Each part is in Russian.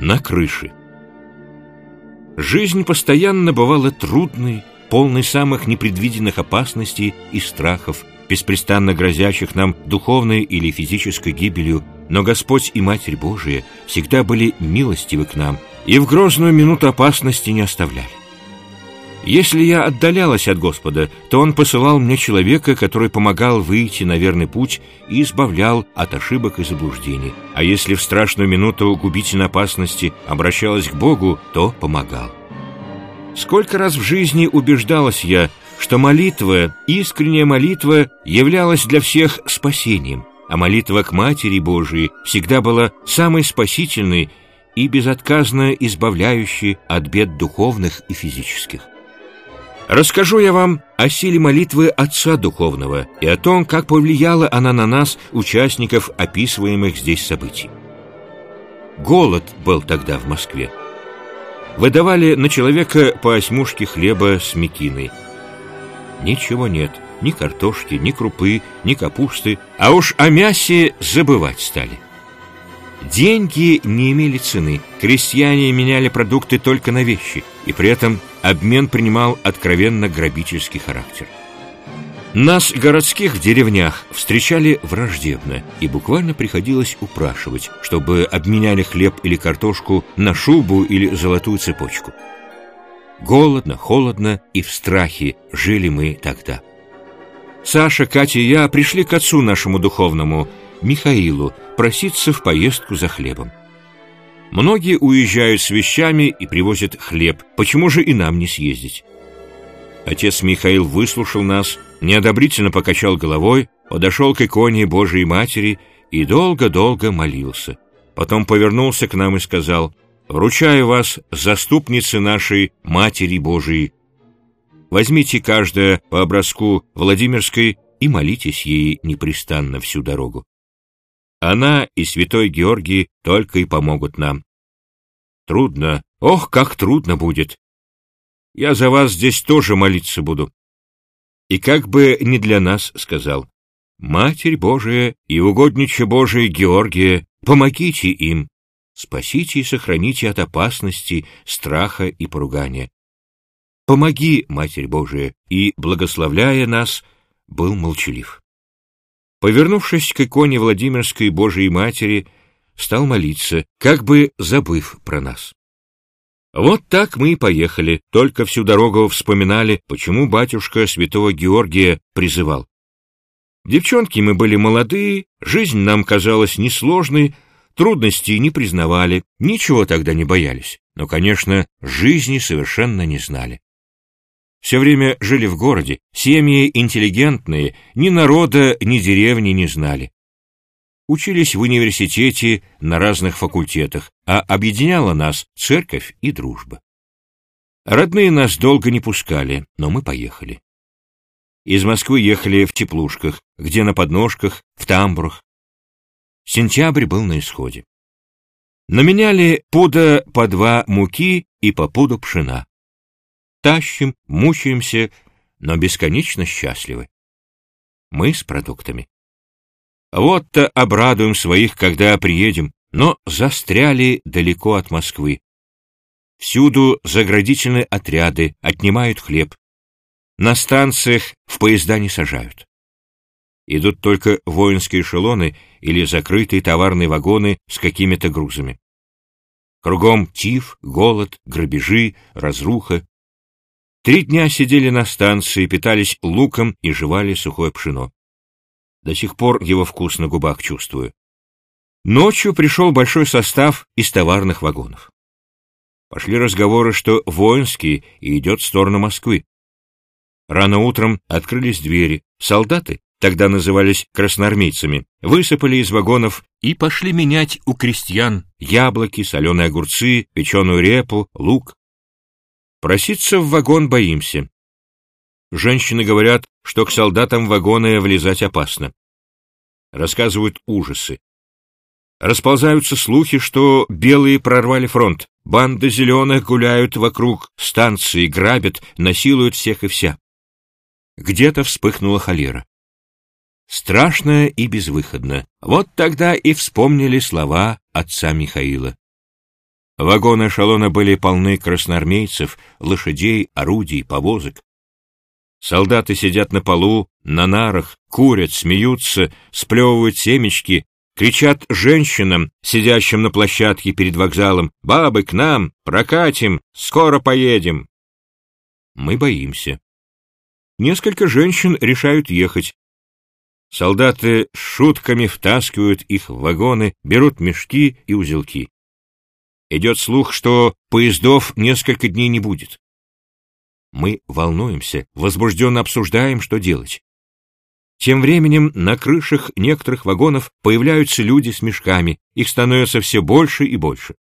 на крыше. Жизнь постоянно бывала трудной, полной самых непредвиденных опасностей и страхов, беспрестанно грозящих нам духовной или физической гибелью, но Господь и Матерь Божия всегда были милостивы к нам и в грозную минуту опасности не оставляли. Если я отдалялась от Господа, то Он посылал мне человека, который помогал выйти на верный путь и избавлял от ошибок и заблуждений. А если в страшную минуту губительной опасности обращалась к Богу, то помогал. Сколько раз в жизни убеждалась я, что молитва, искренняя молитва, являлась для всех спасением, а молитва к Матери Божией всегда была самой спасительной и безотказно избавляющей от бед духовных и физических. Расскажу я вам о силе молитвы Отца Духовного и о том, как повлияла она на нас, участников описываемых здесь событий. Голод был тогда в Москве. Выдавали на человека по осьмушке хлеба с мекиной. Ничего нет, ни картошки, ни крупы, ни капусты, а уж о мясе забывать стали. Деньги не имели цены, крестьяне меняли продукты только на вещи, и при этом обмен принимал откровенно грабительский характер. Нас, городских, в деревнях встречали враждебно, и буквально приходилось упрашивать, чтобы обменяли хлеб или картошку на шубу или золотую цепочку. Голодно, холодно и в страхе жили мы тогда. Саша, Катя и я пришли к отцу нашему духовному, Михаилу, проситься в поездку за хлебом. Многие уезжают с вещами и привозят хлеб. Почему же и нам не съездить? Отец Михаил выслушал нас, неодобрительно покачал головой, подошел к иконе Божией Матери и долго-долго молился. Потом повернулся к нам и сказал, «Вручаю вас, заступницы нашей Матери Божией. Возьмите каждая по образку Владимирской и молитесь ей непрестанно всю дорогу. Она и святой Георгий только и помогут нам. Трудно, ох, как трудно будет. Я за вас здесь тоже молиться буду. И как бы не для нас, сказал, Матерь Божия и угоднича Божия Георгия, помогите им, спасите и сохраните от опасности, страха и поругания. Помоги, Матерь Божия, и, благословляя нас, был молчалив. Повернувшись к иконе Владимирской Божией Матери, стал молиться, как бы забыв про нас. Вот так мы и поехали, только всю дорогу вспоминали, почему батюшка святого Георгия призывал. Девчонки мы были молодые, жизнь нам казалась несложной, трудностей не признавали, ничего тогда не боялись, но, конечно, жизни совершенно не знали. Все время жили в городе, семьи интеллигентные, ни народа, ни деревни не знали. Учились в университете на разных факультетах, а объединяла нас церковь и дружба. Родные нас долго не пускали, но мы поехали. Из Москвы ехали в теплушках, где на подножках, в тамбурах. Сентябрь был на исходе. Наменяли пуда по два муки и по пуду пшена тащим, мучаемся, но бесконечно счастливы. Мы с продуктами. Вот-то обрадуем своих, когда приедем, но застряли далеко от Москвы. Всюду заградительные отряды отнимают хлеб. На станциях в поезда не сажают. Идут только воинские эшелоны или закрытые товарные вагоны с какими-то грузами. Кругом тиф, голод, грабежи, разруха, Три дня сидели на станции, питались луком и жевали сухое пшено. До сих пор его вкус на губах чувствую. Ночью пришел большой состав из товарных вагонов. Пошли разговоры, что воинский и идет в сторону Москвы. Рано утром открылись двери. Солдаты, тогда назывались красноармейцами, высыпали из вагонов и пошли менять у крестьян яблоки, соленые огурцы, печеную репу, лук. Проситься в вагон боимся. Женщины говорят, что к солдатам вагоны влезать опасно. Рассказывают ужасы. Расползаются слухи, что белые прорвали фронт. Банды зеленых гуляют вокруг станции, грабят, насилуют всех и вся. Где-то вспыхнула холера. Страшно и безвыходно. Вот тогда и вспомнили слова отца Михаила. Вагоны эшелона были полны красноармейцев, лошадей, орудий, повозок. Солдаты сидят на полу, на нарах, курят, смеются, сплевывают семечки, кричат женщинам, сидящим на площадке перед вокзалом, «Бабы, к нам! Прокатим! Скоро поедем!» Мы боимся. Несколько женщин решают ехать. Солдаты шутками втаскивают их в вагоны, берут мешки и узелки. Идет слух, что поездов несколько дней не будет. Мы волнуемся, возбужденно обсуждаем, что делать. Тем временем на крышах некоторых вагонов появляются люди с мешками, их становится все больше и больше.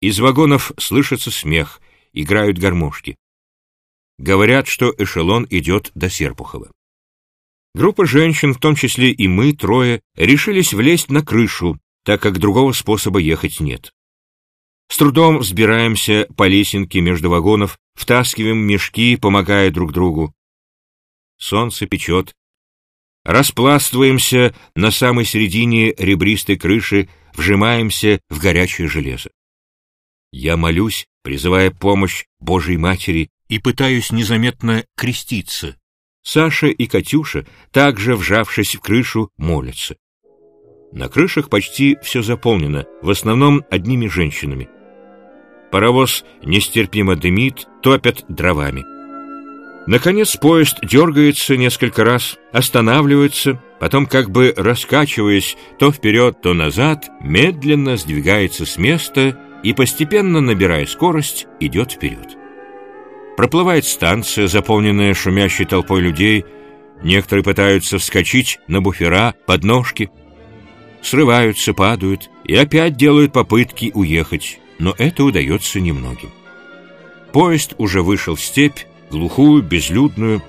Из вагонов слышится смех, играют гармошки. Говорят, что эшелон идет до Серпухова. Группа женщин, в том числе и мы, трое, решились влезть на крышу, так как другого способа ехать нет. С трудом взбираемся по лесенке между вагонов, втаскиваем мешки, помогая друг другу. Солнце печет. Распластываемся на самой середине ребристой крыши, вжимаемся в горячее железо. Я молюсь, призывая помощь Божьей Матери, и пытаюсь незаметно креститься. Саша и Катюша, также вжавшись в крышу, молятся. На крышах почти все заполнено, в основном одними женщинами. Паровоз нестерпимо дымит, топят дровами. Наконец поезд дергается несколько раз, останавливается, потом, как бы раскачиваясь то вперед, то назад, медленно сдвигается с места и, постепенно набирая скорость, идет вперед. Проплывает станция, заполненная шумящей толпой людей, некоторые пытаются вскочить на буфера, подножки, срываются, падают и опять делают попытки уехать но это удается немногим. Поезд уже вышел в степь, глухую, безлюдную.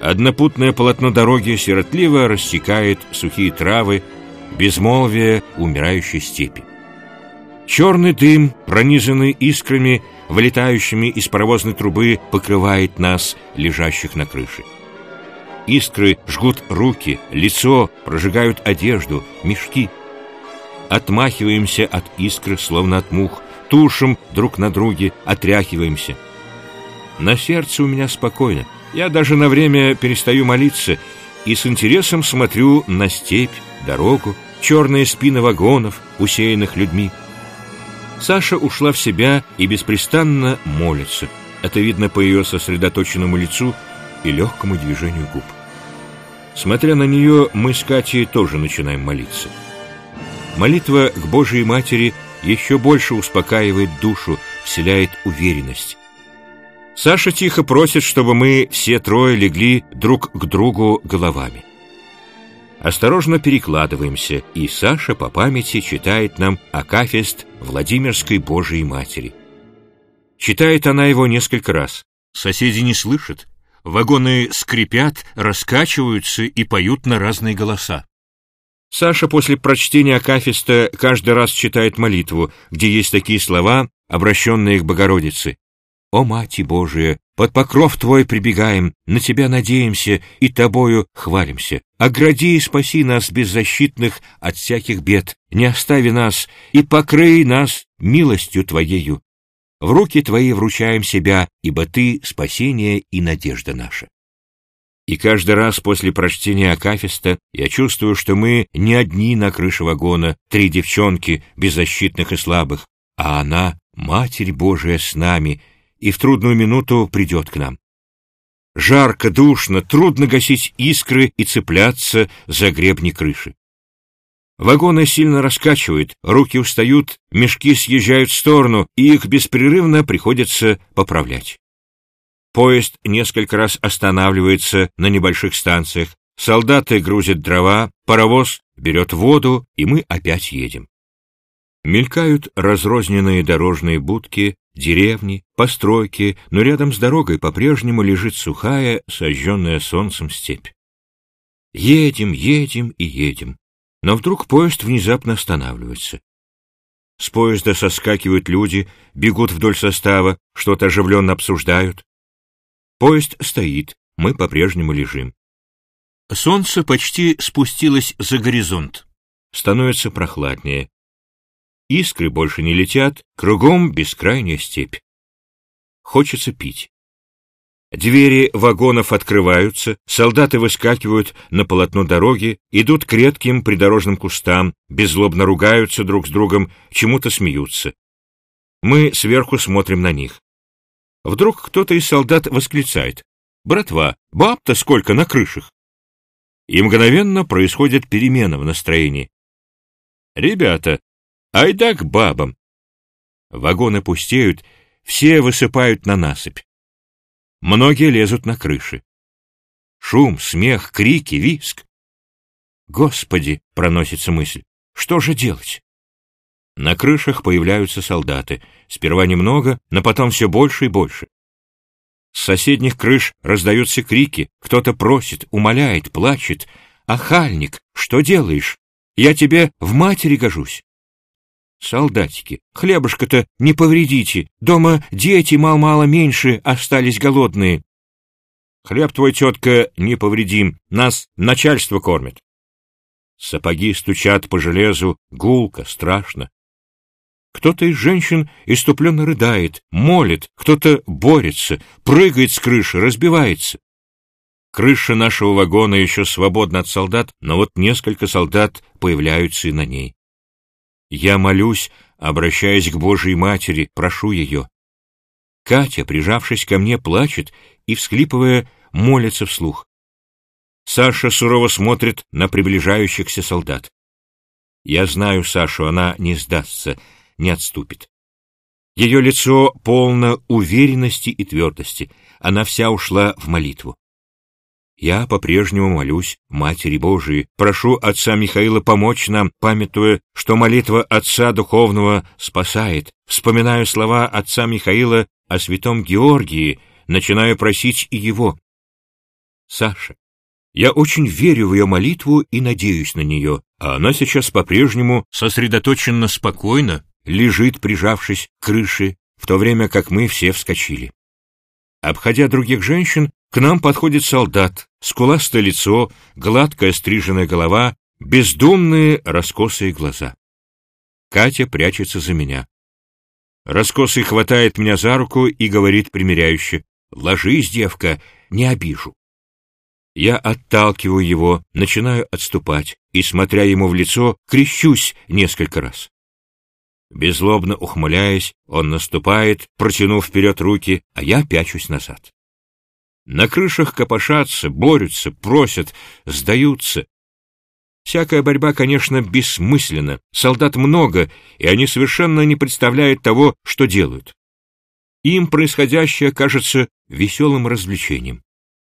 Однопутное полотно дороги сиротливо рассекает сухие травы, безмолвие умирающей степи. Черный дым, пронизанный искрами, вылетающими из паровозной трубы, покрывает нас, лежащих на крыше. Искры жгут руки, лицо, прожигают одежду, мешки — отмахиваемся от искры, словно от мух, тушим друг на друге, отряхиваемся. На сердце у меня спокойно. Я даже на время перестаю молиться и с интересом смотрю на степь, дорогу, черные спины вагонов, усеянных людьми. Саша ушла в себя и беспрестанно молится. Это видно по ее сосредоточенному лицу и легкому движению губ. Смотря на нее, мы с Катей тоже начинаем молиться. Молитва к Божией Матери еще больше успокаивает душу, вселяет уверенность. Саша тихо просит, чтобы мы все трое легли друг к другу головами. Осторожно перекладываемся, и Саша по памяти читает нам Акафист Владимирской Божией Матери. Читает она его несколько раз. Соседи не слышат. Вагоны скрипят, раскачиваются и поют на разные голоса. Саша после прочтения Акафиста каждый раз читает молитву, где есть такие слова, обращенные к Богородице. «О, Мати Божия, под покров Твой прибегаем, на Тебя надеемся и Тобою хвалимся. Огради и спаси нас, беззащитных, от всяких бед, не остави нас и покрый нас милостью Твоею. В руки Твои вручаем себя, ибо Ты — спасение и надежда наша». И каждый раз после прочтения Акафиста я чувствую, что мы не одни на крыше вагона, три девчонки, беззащитных и слабых, а она, Матерь Божия, с нами, и в трудную минуту придет к нам. Жарко, душно, трудно гасить искры и цепляться за гребни крыши. Вагоны сильно раскачивают, руки устают, мешки съезжают в сторону, и их беспрерывно приходится поправлять. Поезд несколько раз останавливается на небольших станциях, солдаты грузят дрова, паровоз берет воду, и мы опять едем. Мелькают разрозненные дорожные будки, деревни, постройки, но рядом с дорогой по-прежнему лежит сухая, сожженная солнцем степь. Едем, едем и едем. Но вдруг поезд внезапно останавливается. С поезда соскакивают люди, бегут вдоль состава, что-то оживленно обсуждают. Поезд стоит, мы по-прежнему лежим. Солнце почти спустилось за горизонт. Становится прохладнее. Искры больше не летят, кругом бескрайняя степь. Хочется пить. Двери вагонов открываются, солдаты выскакивают на полотно дороги, идут к редким придорожным кустам, беззлобно ругаются друг с другом, чему-то смеются. Мы сверху смотрим на них. Вдруг кто-то из солдат восклицает. «Братва, баб-то сколько на крышах!» И мгновенно происходит перемена в настроении. «Ребята, айда к бабам!» Вагоны пустеют, все высыпают на насыпь. Многие лезут на крыши. Шум, смех, крики, виск. «Господи!» — проносится мысль. «Что же делать?» На крышах появляются солдаты. Сперва немного, но потом все больше и больше. С соседних крыш раздаются крики. Кто-то просит, умоляет, плачет. «Ахальник, что делаешь? Я тебе в матери гожусь». Солдатики, хлебушка-то не повредите, дома дети мал-мало меньше остались голодные. Хлеб твой, тетка, не повредим, нас начальство кормит. Сапоги стучат по железу, гулко, страшно. Кто-то из женщин иступленно рыдает, молит, кто-то борется, прыгает с крыши, разбивается. Крыша нашего вагона еще свободна от солдат, но вот несколько солдат появляются и на ней. Я молюсь, обращаясь к Божьей Матери, прошу ее. Катя, прижавшись ко мне, плачет и, всхлипывая, молится вслух. Саша сурово смотрит на приближающихся солдат. Я знаю Сашу, она не сдастся, не отступит. Ее лицо полно уверенности и твердости, она вся ушла в молитву. Я по-прежнему молюсь Матери Божией, прошу Отца Михаила помочь нам, памятуя, что молитва Отца Духовного спасает. Вспоминаю слова Отца Михаила о святом Георгии, начинаю просить и его. Саша, я очень верю в ее молитву и надеюсь на нее, а она сейчас по-прежнему сосредоточенно спокойно лежит, прижавшись к крыше, в то время как мы все вскочили. Обходя других женщин, к нам подходит солдат, скуластое лицо, гладкая стриженная голова, бездумные раскосые глаза. Катя прячется за меня. Раскосый хватает меня за руку и говорит примиряюще, «Ложись, девка, не обижу». Я отталкиваю его, начинаю отступать и, смотря ему в лицо, крещусь несколько раз. Беззлобно ухмыляясь, он наступает, протянув вперед руки, а я пячусь назад. На крышах копошатся, борются, просят, сдаются. Всякая борьба, конечно, бессмысленна, солдат много, и они совершенно не представляют того, что делают. Им происходящее кажется веселым развлечением.